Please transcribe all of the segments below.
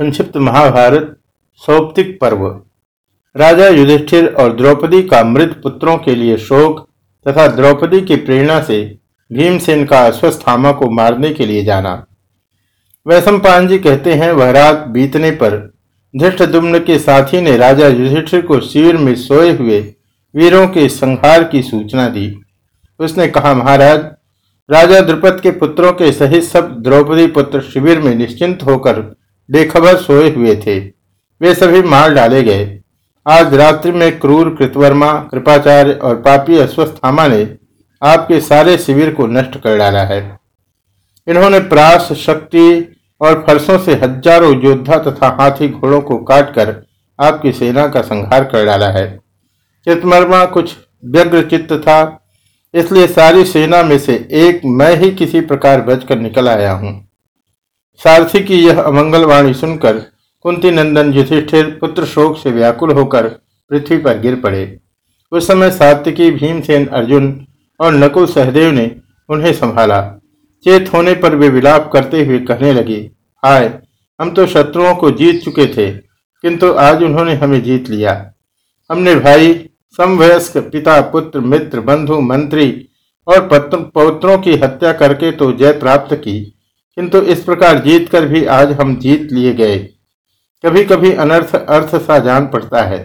संक्षिप्त महाभारत, सौप्तिक पर्व। राजा युधिष्ठिर और द्रौपदी का मृत पुत्रों के लिए शोक तथा द्रौपदी की प्रेरणा से भीमसेन का अश्वस्थामा को मारने के लिए जाना। वैशंपान जी कहते हैं, वह रात बीतने पर धृष्टदुम्न के साथी ने राजा युधिष्ठिर को शिविर में सोए हुए वीरों के संहार की सूचना दी। उसने कहा, महाराज, राजा द्रुपद के पुत्रों के सहित सब द्रौपदी पुत्र शिविर में निश्चिंत होकर बेखबर सोए हुए थे। वे सभी मार डाले गए। आज रात्रि में क्रूर कृतवर्मा, कृपाचार्य और पापी अश्वस्थामा ने आपके सारे शिविर को नष्ट कर डाला है। इन्होंने प्रास, शक्ति और फरसों से हज़ारों योद्धा तथा हाथी घोड़ों को काटकर आपकी सेना का संहार कर डाला है। चितमर्मा कुछ व्यग्र चित्त था, इसलिए सारी सेना में से एक मैं ही किसी प्रकार बचकर निकल आया हूँ। सारथी की यह अमंगलवाणी सुनकर कुंती नंदन युधिष्ठिर पुत्र शोक से व्याकुल होकर पृथ्वी पर गिर पड़े। उस समय सात्विकी, भीमसेन, अर्जुन और नकुल सहदेव ने उन्हें संभाला। चेत होने पर वे विलाप करते हुए कहने लगे, हाय, हम तो शत्रुओं को जीत चुके थे, किंतु आज उन्होंने हमें जीत लिया। हमने भाई, समवयस्क पिता, पुत्र, मित्र, बंधु, मंत्री और पौत्रों की हत्या करके तो जय प्राप्त की। किंतु इस प्रकार जीत कर भी आज हम जीत लिए गए। कभी कभी अनर्थ, अर्थ सा जान पड़ता है,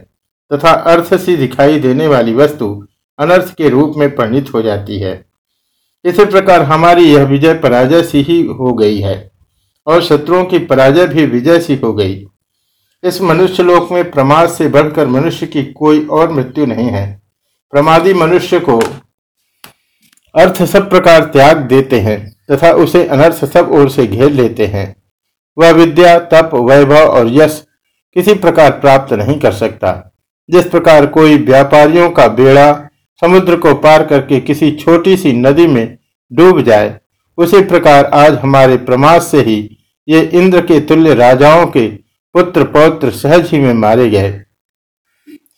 तथा अर्थ सी दिखाई देने वाली वस्तु अनर्थ के रूप में परिणित हो जाती है। इसी प्रकार हमारी यह विजय पराजय सी ही हो गई है, और शत्रुओं की पराजय भी विजय सी हो गई। इस मनुष्य लोक में प्रमाद से बढ़कर मनुष्य की कोई और मृत्यु नहीं है। प्रमादी मनुष्य को अर्थ सब प्रकार त्याग देते हैं। तथा उसे अनर्थ सब ओर से घेर लेते हैं। वह विद्या, तप, वैभव और यश किसी प्रकार प्राप्त नहीं कर सकता। जिस प्रकार कोई व्यापारियों का बेड़ा समुद्र को पार करके किसी छोटी सी नदी में डूब जाए, उसी प्रकार आज हमारे प्रमाद से ही ये इंद्र के तुल्य राजाओं के पुत्र पौत्र सहज ही में मारे गए।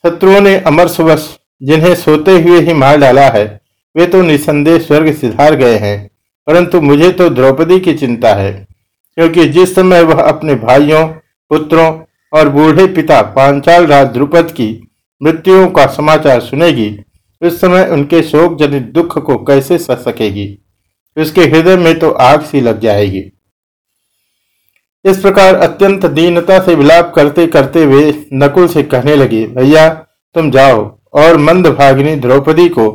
शत्रुओं ने अमरसवश जिन्हें सोते हुए ही मार डाला है, वे तो निसंदेह स्वर्ग सिधार गए हैं। परंतु मुझे तो द्रौपदी की चिंता है, क्योंकि जिस समय वह अपने भाइयों, पुत्रों और बूढ़े पिता पांचाल राज द्रुपद की मृत्युओं का समाचार सुनेगी, उस समय उनके शोक जनित दुख को कैसे सह सकेगी? उसके हृदय में तो आग सी लग जाएगी। इस प्रकार अत्यंत दीनता से विलाप करते करते वे नकुल से कहने लगे, भैया, तुम जाओ और मंद भागिनी द्रौपदी को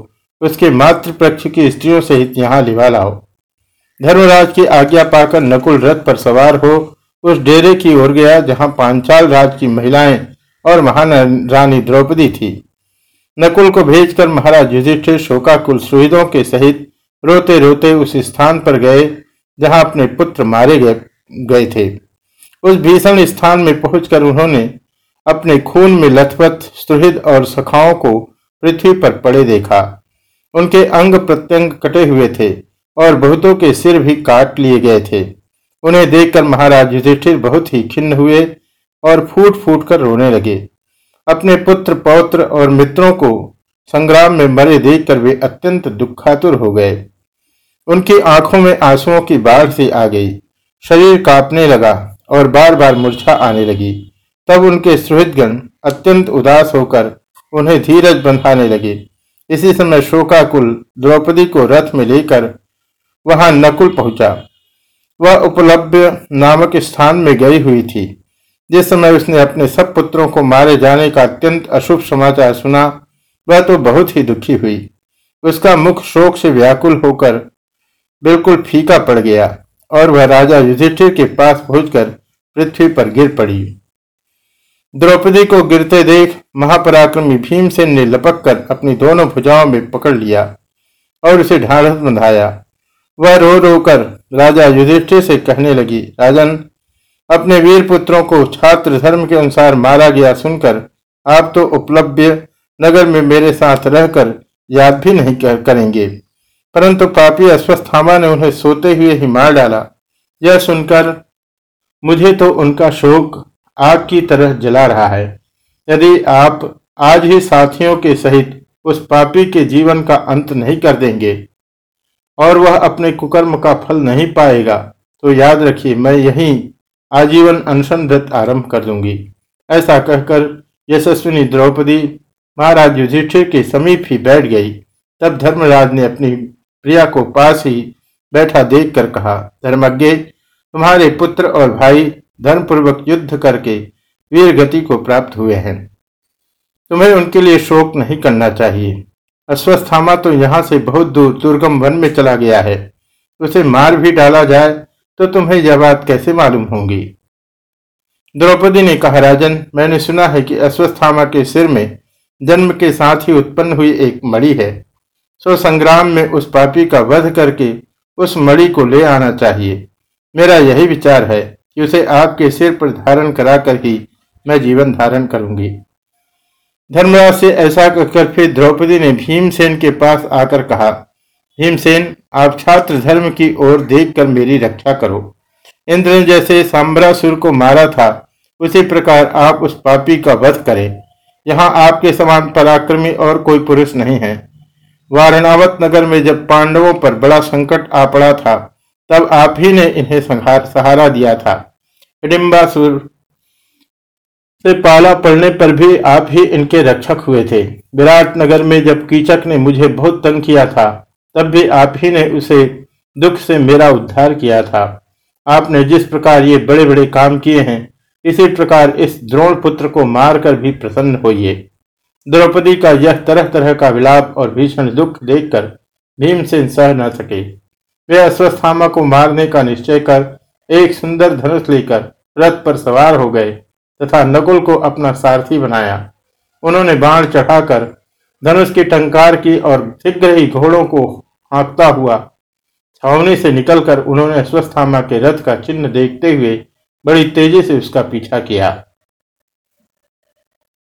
उसके मातृपक्ष की स्त्रियों सहित यहाँ लिवा लाओ। धर्मराज की आज्ञा पाकर नकुल रथ पर सवार हो, उस डेरे की ओर गया जहाँ पांचाल राज की महिलाएँ और महान द्रौपदी थी। नकुल को भेजकर महाराज युधिष्ठिर शोकाकुल सुहृदों के सहित रोते रोते उस स्थान पर गए, जहाँ अपने पुत्र मारे गए गए थे। उस भीषण स्थान में पहुंचकर उन्होंने अपने खून में लथपथ, सुहृद और सखाओं को पृथ्वी पर पड़े देखा। उनके अंग प्रत्यंग कटे हुए थे। और बहुतों के सिर भी काट लिए गए थे। उन्हें देखकर महाराज युधिष्ठिर बहुत ही खिन्न हुए और फूट फूट कर रोने लगे। अपने पुत्र, पौत्र और मित्रों को संग्राम में मरे देखकर वे अत्यंत दुखातुर हो गए। उनकी आँखों में आंसुओं की बाढ़ सी आ गई। शरीर कांपने लगा और बार बार मूर्छा आने लगी। तब उनके सुहृदगण अत्यंत उदास होकर उन्हें धीरज बंधाने लगे। इसी समय शोकाकुल द्रौपदी को रथ में लेकर वहाँ नकुल पहुँचा। वह उपलब्ध नामक स्थान में गई हुई थी। जिस समय उसने अपने सब पुत्रों को मारे जाने का अत्यंत अशुभ समाचार सुना, वह तो बहुत ही दुखी हुई। उसका मुख शोक से व्याकुल होकर बिल्कुल फीका पड़ गया और वह राजा युधिष्ठिर के पास पहुंचकर पृथ्वी पर गिर पड़ी। द्रौपदी को गिरते देख महापराक्रमी भीमसेन ने लपक कर अपनी दोनों भुजाओं में पकड़ लिया और उसे ढाढ़स बंधाया। वह रो रो कर राजा युधिष्ठिर से कहने लगी राजन अपने वीर पुत्रों को छात्र धर्म के अनुसार मारा गया सुनकर आप तो उपलब्ध नगर में मेरे साथ रहकर याद भी नहीं कर, करेंगे। परंतु पापी अश्वस्थामा ने उन्हें सोते हुए ही मार डाला। यह सुनकर मुझे तो उनका शोक आग की तरह जला रहा है। यदि आप आज ही साथियों के सहित उस पापी के जीवन का अंत नहीं कर देंगे और वह अपने कुकर्म का फल नहीं पाएगा। तो याद रखिए, मैं यही आजीवन अनशन व्रत आरंभ कर दूँगी। ऐसा कहकर यशस्विनी द्रौपदी महाराज युधिष्ठिर के समीप ही बैठ गई। तब धर्मराज ने अपनी प्रिया को पास ही बैठा देखकर कहा, धर्मज्ञ, तुम्हारे पुत्र और भाई धर्मपूर्वक युद्ध करके वीर गति को प्राप्त हुए हैं। तुम्हें उनके लिए शोक नहीं करना चाहिए। अश्वस्थामा तो यहाँ से बहुत दूर दुर्गम वन में चला गया है। उसे मार भी डाला जाए तो तुम्हें यह बात कैसे मालूम होगी? द्रौपदी ने कहा, राजन, मैंने सुना है कि अश्वस्थामा के सिर में जन्म के साथ ही उत्पन्न हुई एक मणि है। सो संग्राम में उस पापी का वध करके उस मणि को ले आना चाहिए। मेरा यही विचार है कि उसे आपके सिर पर धारण कराकर ही मैं जीवन धारण करूँगी। धर्मराज से ऐसा कहकर फिर द्रौपदी ने भीमसेन के पास आकर कहा, भीमसेन, आप छात्र धर्म की ओर देखकर मेरी रक्षा करो। इंद्र ने जैसे सांबरासुर को मारा था, उसी प्रकार आप उस पापी का वध करें। यहाँ आपके समान पराक्रमी और कोई पुरुष नहीं है। वारणावत नगर में जब पांडवों पर बड़ा संकट आ पड़ा था, तब आप ही ने इन्हें संहार दिया था। हिडिम्बासुर से पाला पड़ने पर भी आप ही इनके रक्षक हुए थे। विराट नगर में जब कीचक ने मुझे बहुत तंग किया था, तब भी आप ही ने उसे दुख से मेरा उद्धार किया था। आपने जिस प्रकार ये बड़े बड़े काम किए हैं, इसी प्रकार इस द्रोण पुत्र को मारकर भी प्रसन्न होइए। द्रौपदी का यह तरह तरह का विलाप और भीषण दुख देखकर भीमसेन सह न सके। वे अश्वस्थामा को मारने का निश्चय कर एक सुंदर धनुष लेकर रथ पर सवार हो गए। तथा नकुल को अपना सारथी बनाया। उन्होंने बाण चढ़ाकर धनुष की टंकार की और शीघ्र ही घोड़ों को हाँकता हुआ छावनी से निकलकर उन्होंने अश्वस्थामा के रथ का चिन्ह देखते हुए बड़ी तेज़ी से उसका पीछा किया।